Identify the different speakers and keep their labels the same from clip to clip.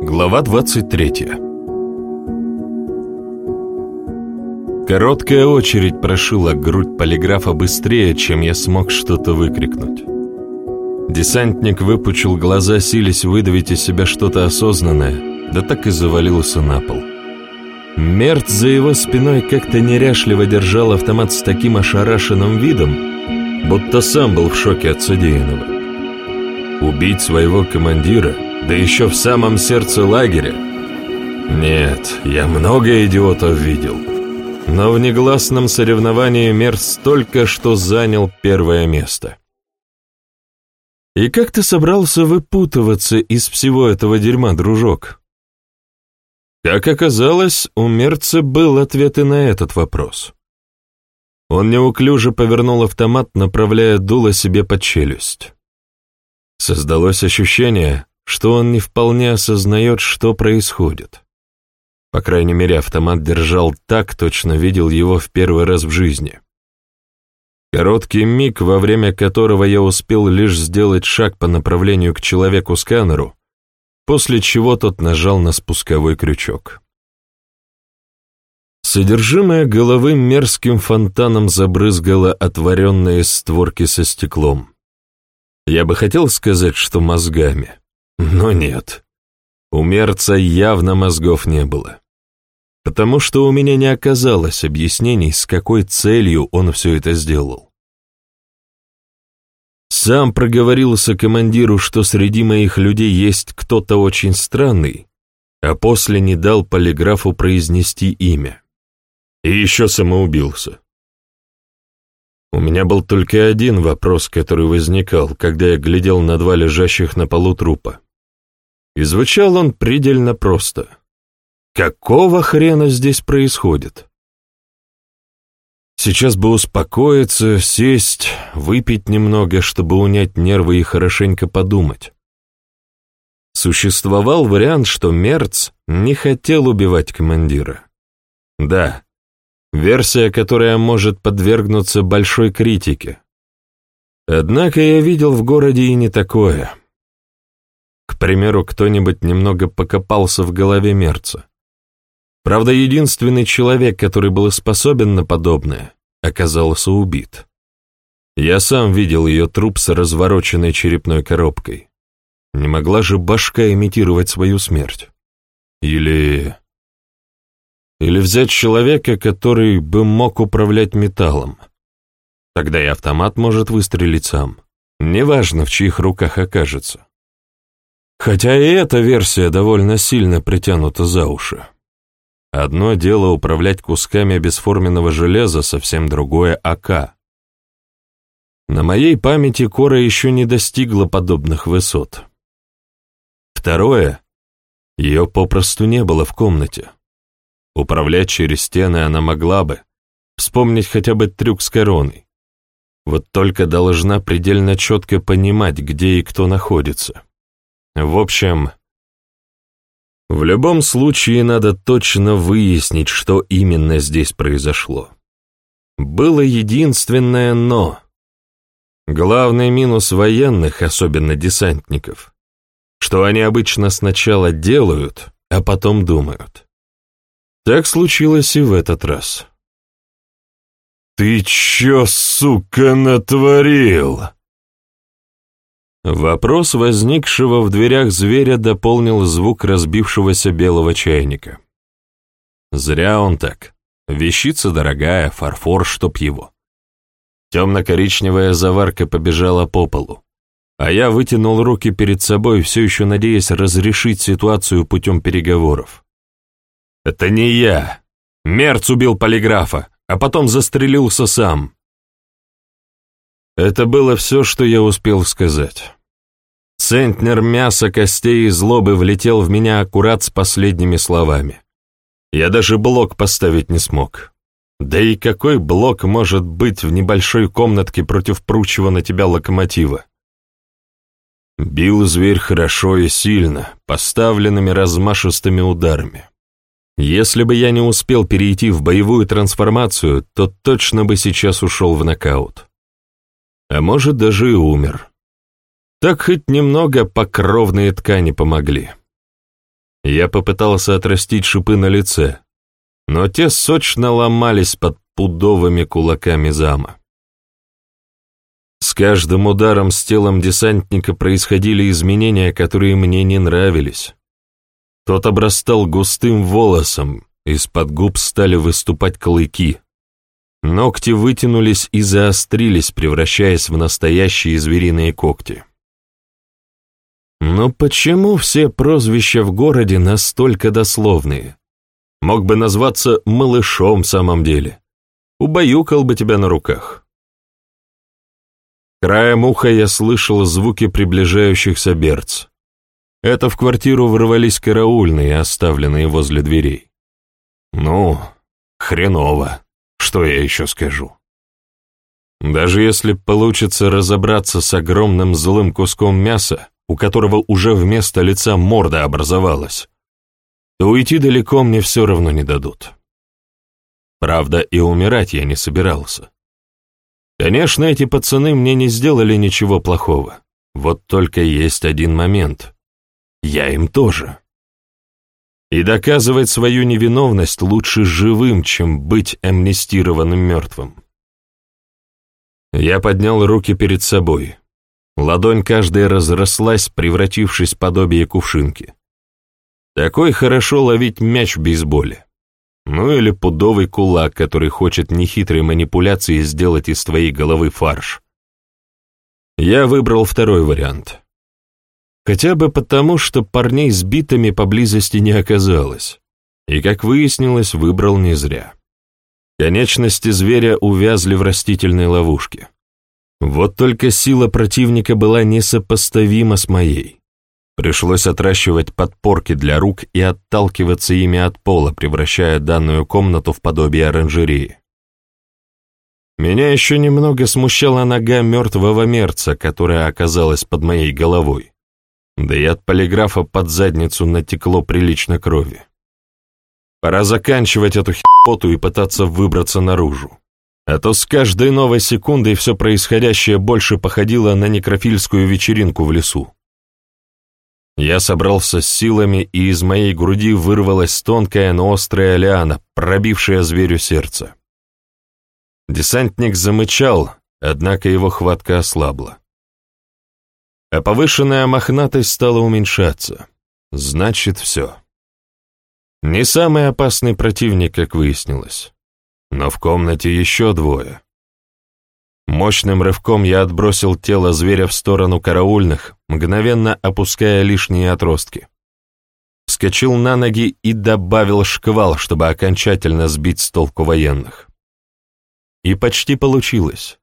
Speaker 1: Глава 23 Короткая очередь прошила грудь полиграфа быстрее, чем я смог что-то выкрикнуть. Десантник выпучил глаза, сились выдавить из себя что-то осознанное, да так и завалился на пол. Мерт за его спиной как-то неряшливо держал автомат с таким ошарашенным видом, будто сам был в шоке от содеянного. Убить своего командира, да еще в самом сердце лагеря? Нет, я много идиотов видел. Но в негласном соревновании Мерс только что занял первое место. И как ты собрался выпутываться из всего этого дерьма, дружок? Как оказалось, у Мерца был ответ и на этот вопрос. Он неуклюже повернул автомат, направляя дуло себе под челюсть. Создалось ощущение, что он не вполне осознает, что происходит. По крайней мере, автомат держал так, точно видел его в первый раз в жизни. Короткий миг, во время которого я успел лишь сделать шаг по направлению к человеку-сканеру, после чего тот нажал на спусковой крючок. Содержимое головы мерзким фонтаном забрызгало отворенные створки со стеклом. Я бы хотел сказать, что мозгами, но нет. У мерца явно мозгов не было. Потому что у меня не оказалось объяснений, с какой целью он все это сделал. Сам проговорился командиру, что среди моих людей есть кто-то очень странный, а после не дал полиграфу произнести имя. И еще самоубился. У меня был только один вопрос, который возникал, когда я глядел на два лежащих на полу трупа. И звучал он предельно просто. Какого хрена здесь происходит? Сейчас бы успокоиться, сесть, выпить немного, чтобы унять нервы и хорошенько подумать. Существовал вариант, что Мерц не хотел убивать командира. Да, Версия, которая может подвергнуться большой критике. Однако я видел в городе и не такое. К примеру, кто-нибудь немного покопался в голове Мерца. Правда, единственный человек, который был способен на подобное, оказался убит. Я сам видел ее труп с развороченной черепной коробкой. Не могла же башка имитировать свою смерть. Или... Или взять человека, который бы мог управлять металлом. Тогда и автомат может выстрелить сам. Неважно, в чьих руках окажется. Хотя и эта версия довольно сильно притянута за уши. Одно дело управлять кусками бесформенного железа, совсем другое — АК. На моей памяти Кора еще не достигла подобных высот. Второе — ее попросту не было в комнате. Управлять через стены она могла бы, вспомнить хотя бы трюк с короной. Вот только должна предельно четко понимать, где и кто находится. В общем, в любом случае надо точно выяснить, что именно здесь произошло. Было единственное «но». Главный минус военных, особенно десантников, что они обычно сначала делают, а потом думают. Так случилось и в этот раз. «Ты чё, сука, натворил?» Вопрос возникшего в дверях зверя дополнил звук разбившегося белого чайника. Зря он так. Вещица дорогая, фарфор, чтоб его. Темно-коричневая заварка побежала по полу, а я вытянул руки перед собой, все еще надеясь разрешить ситуацию путем переговоров. Это не я. Мерц убил полиграфа, а потом застрелился сам. Это было все, что я успел сказать. Центнер мяса, костей и злобы влетел в меня аккурат с последними словами. Я даже блок поставить не смог. Да и какой блок может быть в небольшой комнатке против пручего на тебя локомотива? Бил зверь хорошо и сильно, поставленными размашистыми ударами. Если бы я не успел перейти в боевую трансформацию, то точно бы сейчас ушел в нокаут. А может, даже и умер. Так хоть немного покровные ткани помогли. Я попытался отрастить шипы на лице, но те сочно ломались под пудовыми кулаками зама. С каждым ударом с телом десантника происходили изменения, которые мне не нравились. Тот обрастал густым волосом, из-под губ стали выступать клыки. Ногти вытянулись и заострились, превращаясь в настоящие звериные когти. Но почему все прозвища в городе настолько дословные? Мог бы назваться малышом в самом деле. Убаюкал бы тебя на руках. Краем уха я слышал звуки приближающихся берц. Это в квартиру ворвались караульные, оставленные возле дверей. Ну, хреново, что я еще скажу. Даже если получится разобраться с огромным злым куском мяса, у которого уже вместо лица морда образовалась, то уйти далеко мне все равно не дадут. Правда, и умирать я не собирался. Конечно, эти пацаны мне не сделали ничего плохого. Вот только есть один момент. Я им тоже. И доказывать свою невиновность лучше живым, чем быть амнистированным мертвым. Я поднял руки перед собой. Ладонь каждая разрослась, превратившись в подобие кувшинки. Такой хорошо ловить мяч в бейсболе. Ну или пудовый кулак, который хочет нехитрой манипуляцией сделать из твоей головы фарш. Я выбрал второй вариант. Хотя бы потому, что парней с битами поблизости не оказалось. И, как выяснилось, выбрал не зря. Конечности зверя увязли в растительной ловушке. Вот только сила противника была несопоставима с моей. Пришлось отращивать подпорки для рук и отталкиваться ими от пола, превращая данную комнату в подобие оранжереи. Меня еще немного смущала нога мертвого мерца, которая оказалась под моей головой. Да и от полиграфа под задницу натекло прилично крови. Пора заканчивать эту хипоту и пытаться выбраться наружу. А то с каждой новой секундой все происходящее больше походило на некрофильскую вечеринку в лесу. Я собрался с силами, и из моей груди вырвалась тонкая, но острая лиана, пробившая зверю сердце. Десантник замычал, однако его хватка ослабла. А повышенная мохнатость стала уменьшаться. Значит, все. Не самый опасный противник, как выяснилось. Но в комнате еще двое. Мощным рывком я отбросил тело зверя в сторону караульных, мгновенно опуская лишние отростки. Вскочил на ноги и добавил шквал, чтобы окончательно сбить с толку военных. И почти получилось.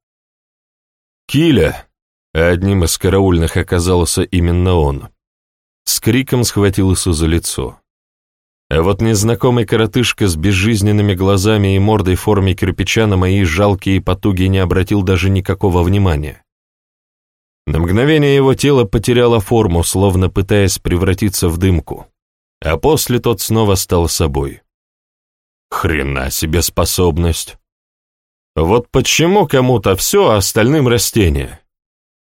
Speaker 1: Киля, одним из караульных оказался именно он, с криком схватился за лицо. А вот незнакомый коротышка с безжизненными глазами и мордой в форме кирпича на мои жалкие потуги не обратил даже никакого внимания. На мгновение его тело потеряло форму, словно пытаясь превратиться в дымку, а после тот снова стал собой. Хрена себе способность! Вот почему кому-то все, а остальным растения.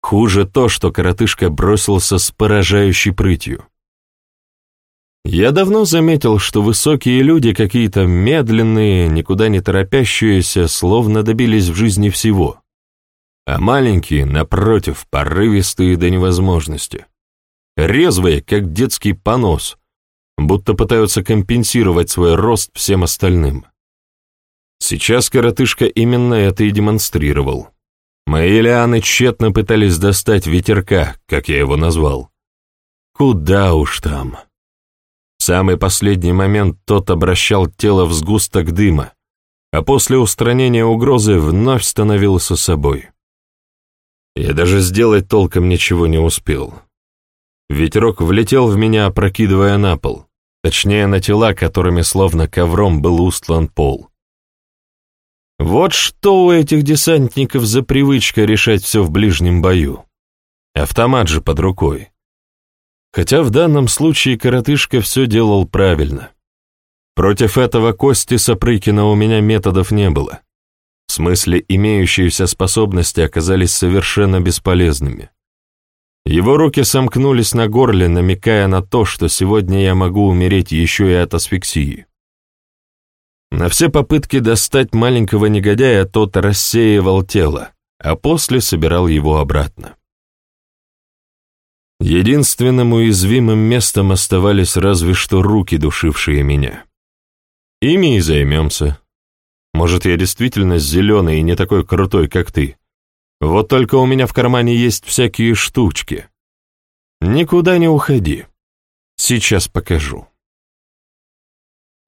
Speaker 1: Хуже то, что коротышка бросился с поражающей прытью. Я давно заметил, что высокие люди какие-то медленные, никуда не торопящиеся, словно добились в жизни всего. А маленькие, напротив, порывистые до невозможности. Резвые, как детский понос, будто пытаются компенсировать свой рост всем остальным. Сейчас коротышка именно это и демонстрировал. Мои лианы тщетно пытались достать ветерка, как я его назвал. Куда уж там самый последний момент тот обращал тело в сгусток дыма, а после устранения угрозы вновь становился собой. Я даже сделать толком ничего не успел. Ветерок влетел в меня, опрокидывая на пол, точнее на тела, которыми словно ковром был устлан пол. Вот что у этих десантников за привычка решать все в ближнем бою. Автомат же под рукой. Хотя в данном случае коротышка все делал правильно. Против этого Кости Сапрыкина у меня методов не было. В смысле, имеющиеся способности оказались совершенно бесполезными. Его руки сомкнулись на горле, намекая на то, что сегодня я могу умереть еще и от асфиксии. На все попытки достать маленького негодяя тот рассеивал тело, а после собирал его обратно. Единственным уязвимым местом оставались разве что руки, душившие меня. Ими и займемся. Может, я действительно зеленый и не такой крутой, как ты. Вот только у меня в кармане есть всякие штучки. Никуда не уходи. Сейчас покажу.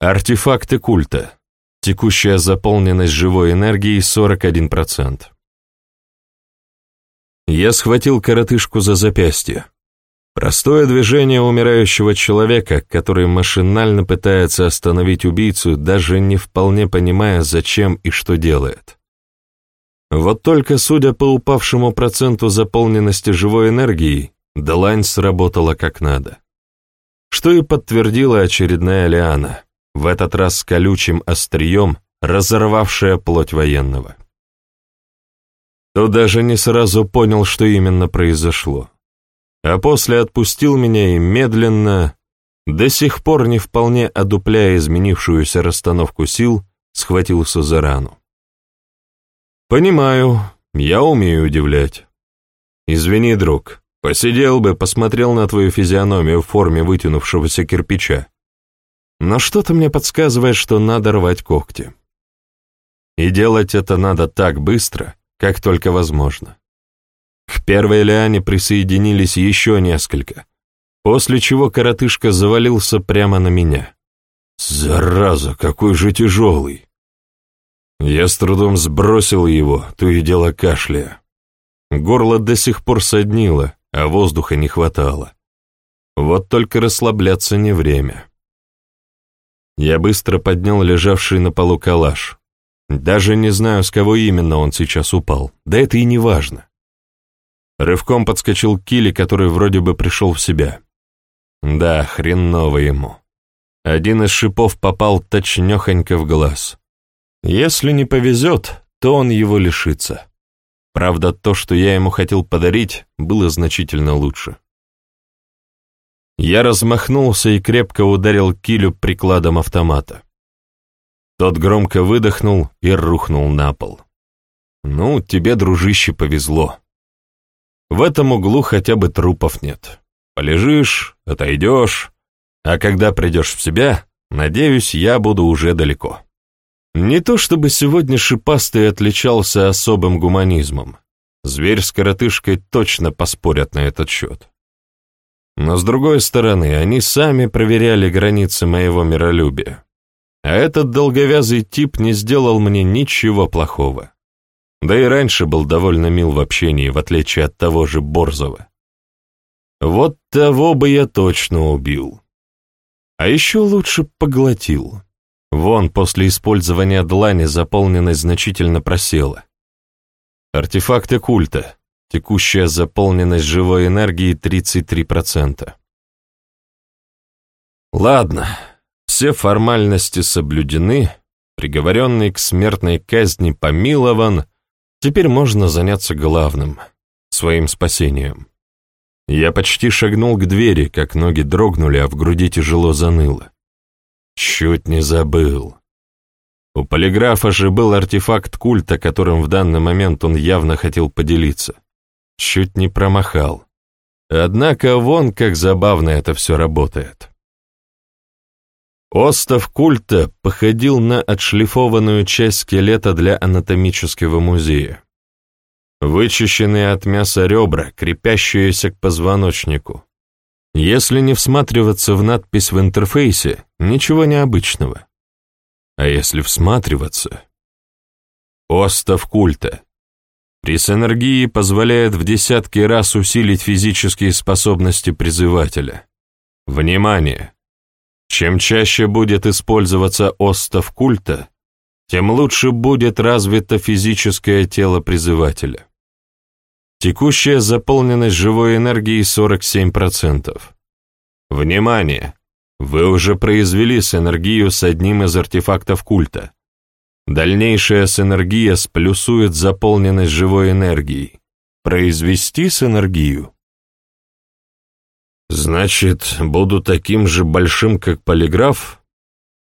Speaker 1: Артефакты культа. Текущая заполненность живой энергией 41%. Я схватил коротышку за запястье. Простое движение умирающего человека, который машинально пытается остановить убийцу, даже не вполне понимая, зачем и что делает. Вот только, судя по упавшему проценту заполненности живой энергией, длань сработала как надо. Что и подтвердила очередная лиана, в этот раз с колючим острием, разорвавшая плоть военного. То даже не сразу понял, что именно произошло а после отпустил меня и медленно, до сих пор не вполне одупляя изменившуюся расстановку сил, схватился за рану. «Понимаю, я умею удивлять. Извини, друг, посидел бы, посмотрел на твою физиономию в форме вытянувшегося кирпича. Но что-то мне подсказывает, что надо рвать когти. И делать это надо так быстро, как только возможно. К первой лиане присоединились еще несколько, после чего коротышка завалился прямо на меня. «Зараза, какой же тяжелый!» Я с трудом сбросил его, то и дело кашляя. Горло до сих пор соднило, а воздуха не хватало. Вот только расслабляться не время. Я быстро поднял лежавший на полу калаш. Даже не знаю, с кого именно он сейчас упал, да это и не важно. Рывком подскочил Килли, который вроде бы пришел в себя. Да, хреново ему. Один из шипов попал точнёхонько в глаз. Если не повезет, то он его лишится. Правда, то, что я ему хотел подарить, было значительно лучше. Я размахнулся и крепко ударил Килю прикладом автомата. Тот громко выдохнул и рухнул на пол. «Ну, тебе, дружище, повезло. В этом углу хотя бы трупов нет. Полежишь, отойдешь, а когда придешь в себя, надеюсь, я буду уже далеко. Не то чтобы сегодня шипастый отличался особым гуманизмом. Зверь с коротышкой точно поспорят на этот счет. Но с другой стороны, они сами проверяли границы моего миролюбия. А этот долговязый тип не сделал мне ничего плохого. Да и раньше был довольно мил в общении, в отличие от того же Борзова. Вот того бы я точно убил. А еще лучше поглотил. Вон, после использования длани заполненность значительно просела. Артефакты культа. Текущая заполненность живой энергии 33%. Ладно, все формальности соблюдены, приговоренный к смертной казни помилован — Теперь можно заняться главным, своим спасением. Я почти шагнул к двери, как ноги дрогнули, а в груди тяжело заныло. Чуть не забыл. У полиграфа же был артефакт культа, которым в данный момент он явно хотел поделиться. Чуть не промахал. Однако вон как забавно это все работает. Остов культа походил на отшлифованную часть скелета для анатомического музея. Вычищенные от мяса ребра, крепящиеся к позвоночнику. Если не всматриваться в надпись в интерфейсе, ничего необычного. А если всматриваться... Остов культа. При синергии позволяет в десятки раз усилить физические способности призывателя. Внимание! Чем чаще будет использоваться остов культа, тем лучше будет развито физическое тело призывателя. Текущая заполненность живой энергией 47%. Внимание! Вы уже произвели синергию с одним из артефактов культа. Дальнейшая синергия сплюсует заполненность живой энергией. Произвести синергию Значит, буду таким же большим, как полиграф?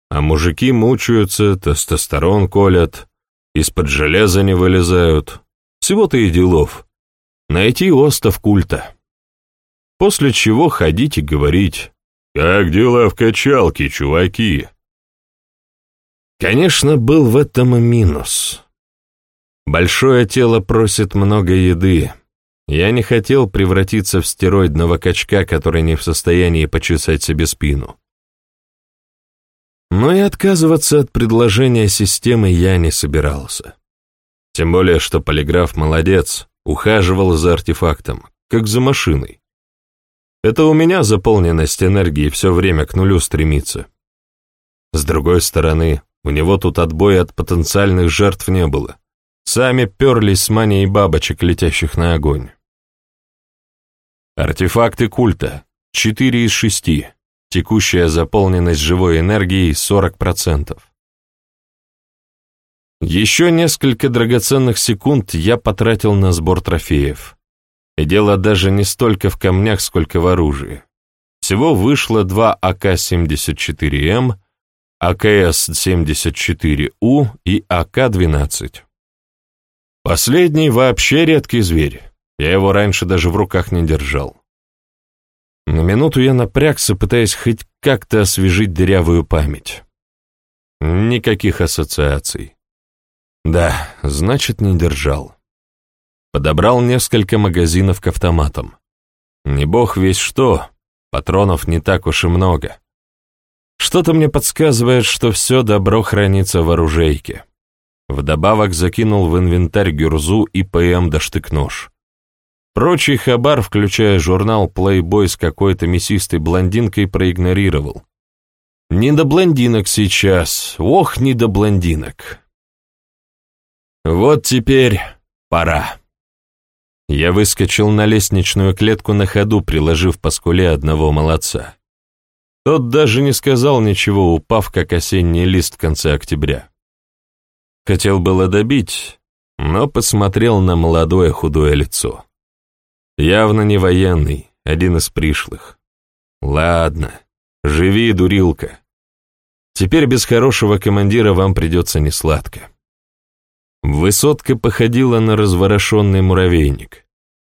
Speaker 1: А мужики мучаются, тестостерон колят, из-под железа не вылезают. Всего-то и делов. Найти остов культа. После чего ходить и говорить, «Как дела в качалке, чуваки?» Конечно, был в этом минус. Большое тело просит много еды. Я не хотел превратиться в стероидного качка, который не в состоянии почесать себе спину. Но и отказываться от предложения системы я не собирался. Тем более, что полиграф молодец, ухаживал за артефактом, как за машиной. Это у меня заполненность энергии все время к нулю стремится. С другой стороны, у него тут отбоя от потенциальных жертв не было. Сами перлись с манией бабочек, летящих на огонь. Артефакты культа. 4 из 6. Текущая заполненность живой энергией 40%. Еще несколько драгоценных секунд я потратил на сбор трофеев. И дело даже не столько в камнях, сколько в оружии. Всего вышло два АК-74М, АКС-74У и АК-12. Последний вообще редкий зверь. Я его раньше даже в руках не держал. На минуту я напрягся, пытаясь хоть как-то освежить дырявую память. Никаких ассоциаций. Да, значит, не держал. Подобрал несколько магазинов к автоматам. Не бог весь что, патронов не так уж и много. Что-то мне подсказывает, что все добро хранится в оружейке. Вдобавок закинул в инвентарь гюрзу и ПМ до штык-нож. Прочий хабар, включая журнал Playboy с какой-то мясистой блондинкой, проигнорировал. Не до блондинок сейчас, ох, не до блондинок. Вот теперь пора. Я выскочил на лестничную клетку на ходу, приложив по скуле одного молодца. Тот даже не сказал ничего, упав, как осенний лист в конце октября. Хотел было добить, но посмотрел на молодое худое лицо. Явно не военный, один из пришлых. Ладно, живи, дурилка. Теперь без хорошего командира вам придется несладко. Высотка походила на разворошенный муравейник,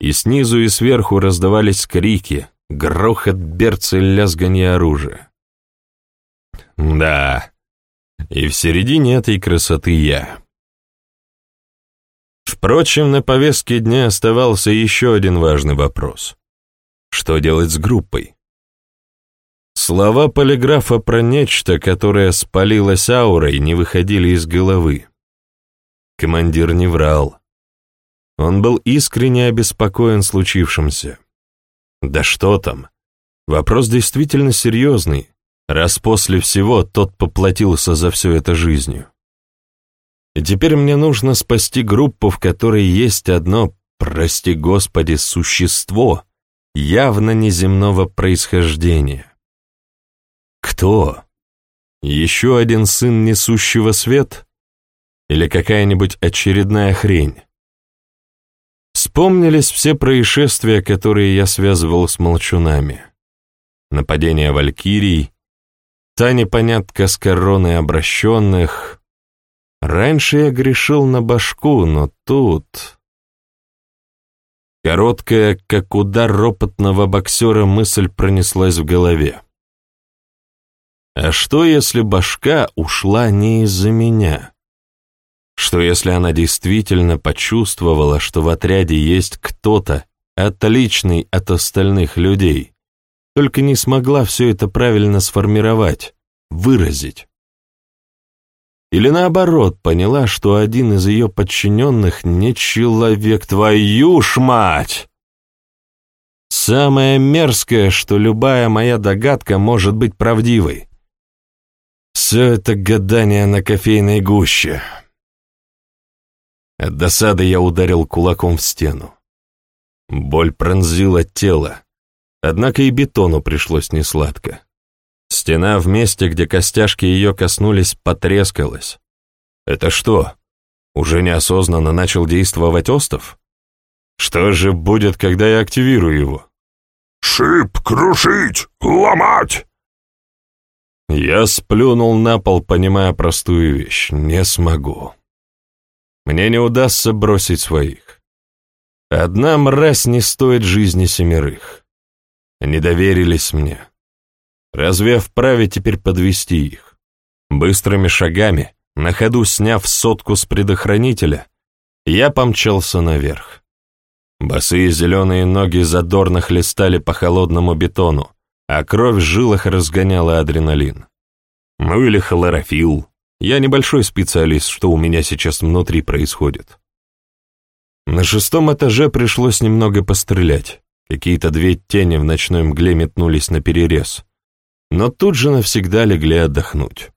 Speaker 1: и снизу и сверху раздавались крики, грохот берца и оружия. Да, и в середине этой красоты я. Впрочем, на повестке дня оставался еще один важный вопрос. Что делать с группой? Слова полиграфа про нечто, которое спалилось аурой, не выходили из головы. Командир не врал. Он был искренне обеспокоен случившимся. Да что там? Вопрос действительно серьезный, раз после всего тот поплатился за все это жизнью. Теперь мне нужно спасти группу, в которой есть одно, прости господи, существо, явно неземного происхождения. Кто? Еще один сын несущего свет? Или какая-нибудь очередная хрень? Вспомнились все происшествия, которые я связывал с молчунами. Нападение валькирий, та непонятка с короной обращенных. Раньше я грешил на башку, но тут... Короткая, как удар ропотного боксера, мысль пронеслась в голове. А что, если башка ушла не из-за меня? Что если она действительно почувствовала, что в отряде есть кто-то, отличный от остальных людей, только не смогла все это правильно сформировать, выразить? Или наоборот, поняла, что один из ее подчиненных не человек, твою ж мать! Самое мерзкое, что любая моя догадка может быть правдивой. Все это гадание на кофейной гуще. От досады я ударил кулаком в стену. Боль пронзила тело, однако и бетону пришлось несладко. Стена в месте, где костяшки ее коснулись, потрескалась. Это что, уже неосознанно начал действовать остов? Что же будет, когда я активирую его?
Speaker 2: «Шип крушить! Ломать!»
Speaker 1: Я сплюнул на пол, понимая простую вещь. Не смогу. Мне не удастся бросить своих. Одна мразь не стоит жизни семерых. Они доверились мне. Разве я вправе теперь подвести их? Быстрыми шагами, на ходу сняв сотку с предохранителя, я помчался наверх. Босые зеленые ноги задорно хлестали по холодному бетону, а кровь в жилах разгоняла адреналин. Ну или хлорофилл. Я небольшой специалист, что у меня сейчас внутри происходит. На шестом этаже пришлось немного пострелять. Какие-то две тени в ночной мгле метнулись на перерез, но тут же навсегда легли отдохнуть.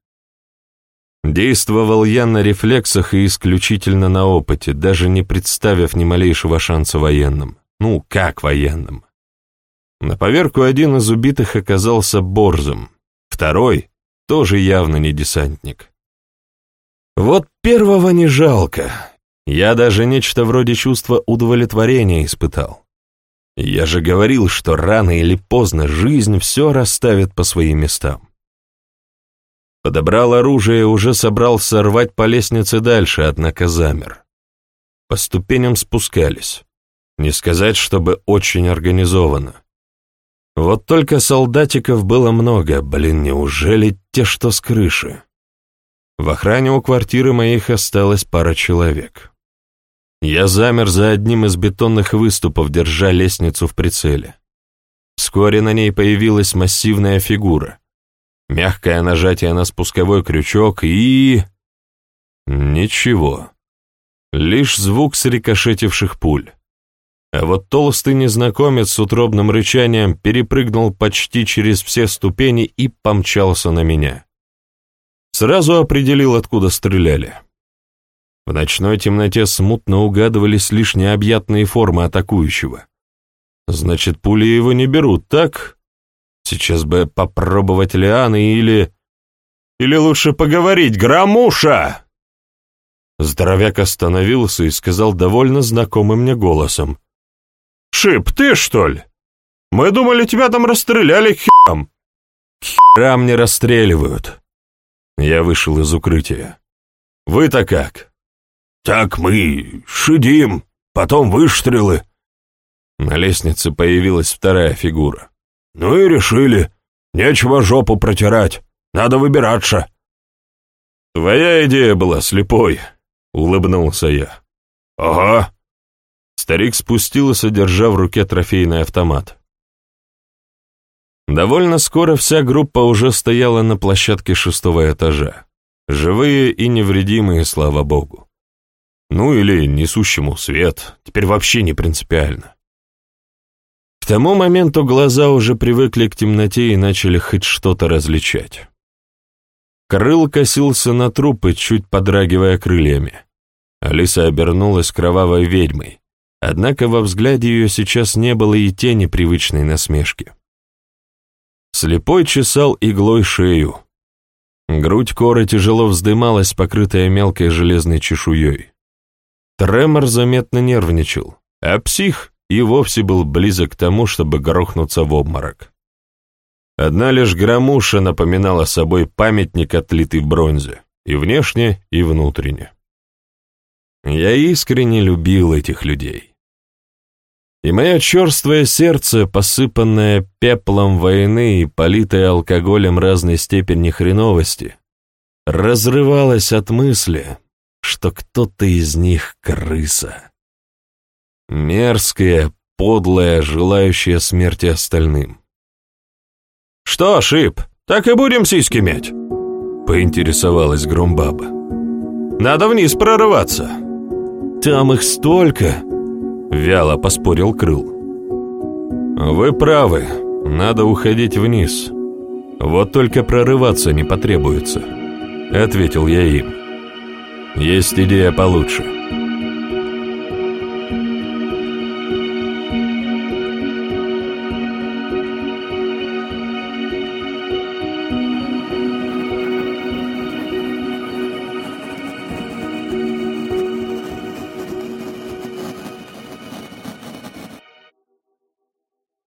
Speaker 1: Действовал я на рефлексах и исключительно на опыте, даже не представив ни малейшего шанса военным. Ну, как военным? На поверку один из убитых оказался борзом, второй — тоже явно не десантник. Вот первого не жалко. Я даже нечто вроде чувства удовлетворения испытал. Я же говорил, что рано или поздно жизнь все расставит по своим местам. Подобрал оружие и уже собрался рвать по лестнице дальше, однако замер. По ступеням спускались. Не сказать, чтобы очень организованно. Вот только солдатиков было много, блин, неужели те, что с крыши? В охране у квартиры моих осталось пара человек. Я замер за одним из бетонных выступов, держа лестницу в прицеле. Вскоре на ней появилась массивная фигура. Мягкое нажатие на спусковой крючок и... Ничего. Лишь звук срикошетивших пуль. А вот толстый незнакомец с утробным рычанием перепрыгнул почти через все ступени и помчался на меня. Сразу определил, откуда стреляли. В ночной темноте смутно угадывались лишь необъятные формы атакующего. Значит, пули его не берут, так? Сейчас бы попробовать лианы или... Или лучше поговорить, Громуша! Здоровяк остановился и сказал довольно знакомым мне голосом. «Шип, ты что ли? Мы думали, тебя там расстреляли к херам». «К херам не расстреливают». Я вышел из укрытия. «Вы-то как?»
Speaker 2: «Так мы шидим, потом выстрелы».
Speaker 1: На лестнице появилась вторая фигура.
Speaker 2: Ну и решили. Нечего жопу протирать. Надо выбираться.
Speaker 1: Твоя идея была слепой, улыбнулся я.
Speaker 2: Ага.
Speaker 1: Старик спустился, держа в руке трофейный автомат. Довольно скоро вся группа уже стояла на площадке шестого этажа. Живые и невредимые, слава богу. Ну или несущему свет, теперь вообще не принципиально тому моменту глаза уже привыкли к темноте и начали хоть что-то различать. Крыл косился на трупы, чуть подрагивая крыльями. Алиса обернулась кровавой ведьмой, однако во взгляде ее сейчас не было и тени привычной насмешки. Слепой чесал иглой шею. Грудь коры тяжело вздымалась, покрытая мелкой железной чешуей. Тремор заметно нервничал, а псих и вовсе был близок к тому, чтобы грохнуться в обморок. Одна лишь громуша напоминала собой памятник, отлитый в бронзе, и внешне, и внутренне. Я искренне любил этих людей. И мое черствое сердце, посыпанное пеплом войны и политое алкоголем разной степени хреновости, разрывалось от мысли, что кто-то из них крыса. Мерзкая, подлая, желающая смерти остальным. «Что, Шип, так и будем сиськи мять?» — поинтересовалась Громбаба. «Надо вниз прорываться». «Там их столько!» — вяло поспорил Крыл. «Вы правы, надо уходить вниз. Вот только прорываться не потребуется», — ответил я им. «Есть идея получше».